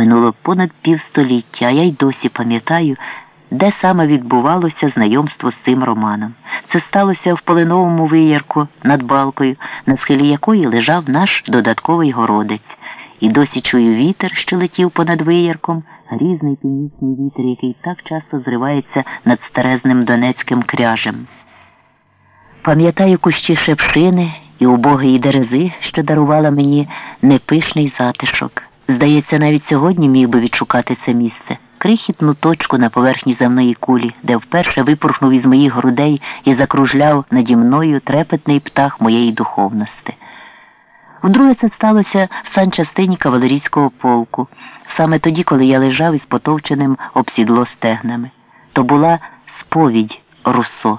Минуло понад півстоліття, а я й досі пам'ятаю, де саме відбувалося знайомство з цим романом. Це сталося в полиновому виярку над балкою, на схилі якої лежав наш додатковий городець. І досі чую вітер, що летів понад виярком, грізний північний вітер, який так часто зривається над старезним донецьким кряжем. Пам'ятаю кущі шепшини і убогої дерези, що дарувала мені непишний затишок. Здається, навіть сьогодні міг би відшукати це місце, крихітну точку на поверхні земної кулі, де вперше випорхнув із моїх грудей і закружляв наді мною трепетний птах моєї духовності. Вдруге це сталося в санчастині кавалерійського полку, саме тоді, коли я лежав із потовченим обсідло стегнами. То була сповідь Руссо.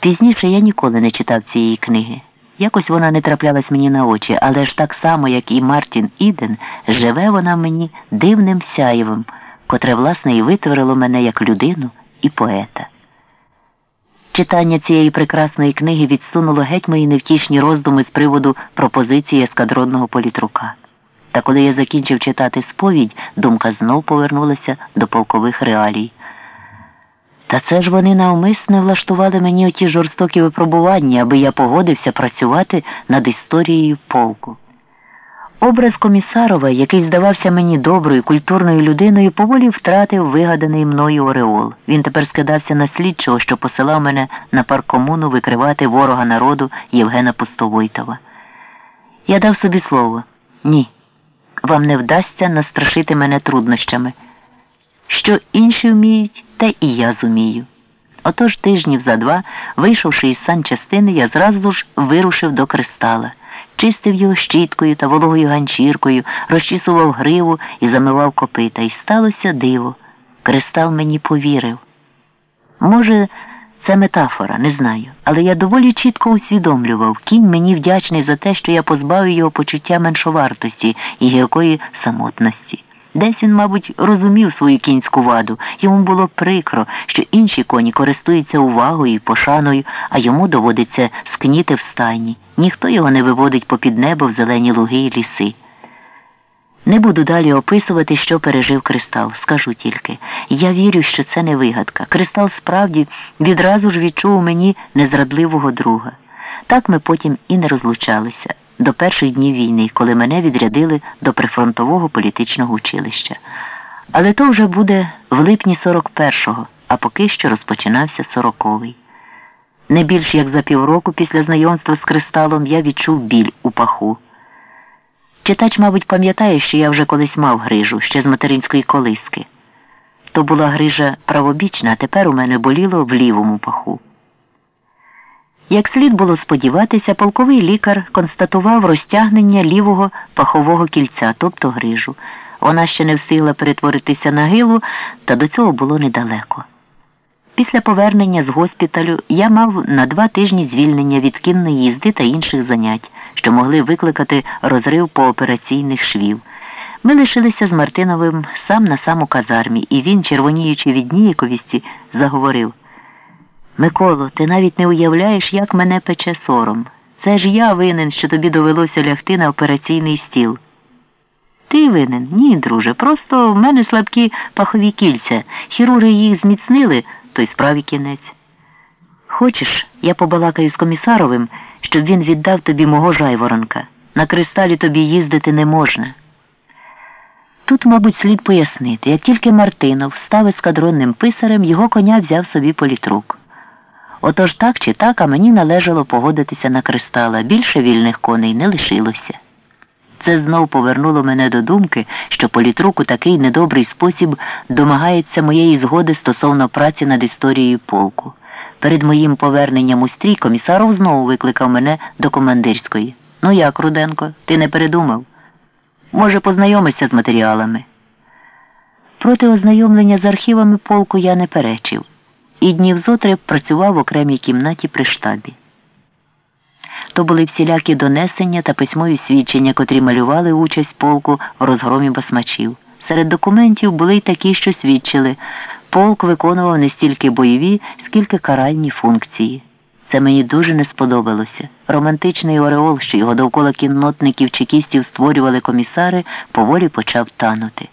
Пізніше я ніколи не читав цієї книги. Якось вона не траплялась мені на очі, але ж так само, як і Мартін Іден, живе вона мені дивним сяєвом, котре, власне, і витворило мене як людину і поета. Читання цієї прекрасної книги відсунуло геть мої невтішні роздуми з приводу пропозиції ескадронного політрука. Та коли я закінчив читати сповідь, думка знов повернулася до полкових реалій. Та це ж вони навмисне влаштували мені оті жорстокі випробування, аби я погодився працювати над історією полку. Образ комісарова, який здавався мені доброю, культурною людиною, поволі втратив вигаданий мною Ореол. Він тепер скидався на слідчого, що посилав мене на паркомуну викривати ворога народу Євгена Пустовойтова. Я дав собі слово ні, вам не вдасться настрашити мене труднощами. Що інші вміють, те і я зумію. Отож тижнів за два, вийшовши із санчастини, я зразу ж вирушив до кристала, чистив його щіткою та вологою ганчіркою, розчісував гриву і замивав копита. І сталося диво. Кристал мені повірив. Може, це метафора, не знаю, але я доволі чітко усвідомлював, кінь мені вдячний за те, що я позбавив його почуття меншовартості і гіркої самотності. Десь він, мабуть, розумів свою кінську ваду. Йому було прикро, що інші коні користуються увагою і пошаною, а йому доводиться скніти в стайні. Ніхто його не виводить попід небо в зелені луги і ліси. Не буду далі описувати, що пережив кристал. Скажу тільки. Я вірю, що це не вигадка. Кристал справді відразу ж відчув у мені незрадливого друга. Так ми потім і не розлучалися до перших днів війни, коли мене відрядили до прифронтового політичного училища. Але то вже буде в липні 41-го, а поки що розпочинався 40-й. Не більш як за півроку після знайомства з кристалом я відчув біль у паху. Читач, мабуть, пам'ятає, що я вже колись мав грижу ще з материнської колиски. То була грижа правобічна, а тепер у мене боліло в лівому паху. Як слід було сподіватися, полковий лікар констатував розтягнення лівого пахового кільця, тобто грижу. Вона ще не встигла перетворитися на гилу, та до цього було недалеко. Після повернення з госпіталю я мав на два тижні звільнення від кінної їзди та інших занять, що могли викликати розрив поопераційних швів. Ми лишилися з Мартиновим сам на сам у казармі, і він, червоніючи від ніяковісті, заговорив. Миколо, ти навіть не уявляєш, як мене пече сором. Це ж я винен, що тобі довелося лягти на операційний стіл. Ти винен? Ні, друже. Просто в мене слабкі пахові кільця. Хірурги їх зміцнили, то й справі кінець. Хочеш, я побалакаю з комісаровим, щоб він віддав тобі мого жайворонка. На кристалі тобі їздити не можна. Тут, мабуть, слід пояснити, як тільки Мартинов став ескадронним писарем, його коня взяв собі політрук. Отож так чи так, а мені належало погодитися на кристала. Більше вільних коней не лишилося. Це знов повернуло мене до думки, що політрук у такий недобрий спосіб домагається моєї згоди стосовно праці над історією полку. Перед моїм поверненням у стрій комісаров знову викликав мене до командирської. Ну як, Руденко, ти не передумав? Може, познайомишся з матеріалами? Проти ознайомлення з архівами полку я не перечив і днів зотри працював в окремій кімнаті при штабі. То були всілякі донесення та письмові свідчення, котрі малювали участь полку в розгромі басмачів. Серед документів були й такі, що свідчили, полк виконував не стільки бойові, скільки каральні функції. Це мені дуже не сподобалося. Романтичний ореол, що його довкола кіннотників чекістів створювали комісари, поволі почав танути.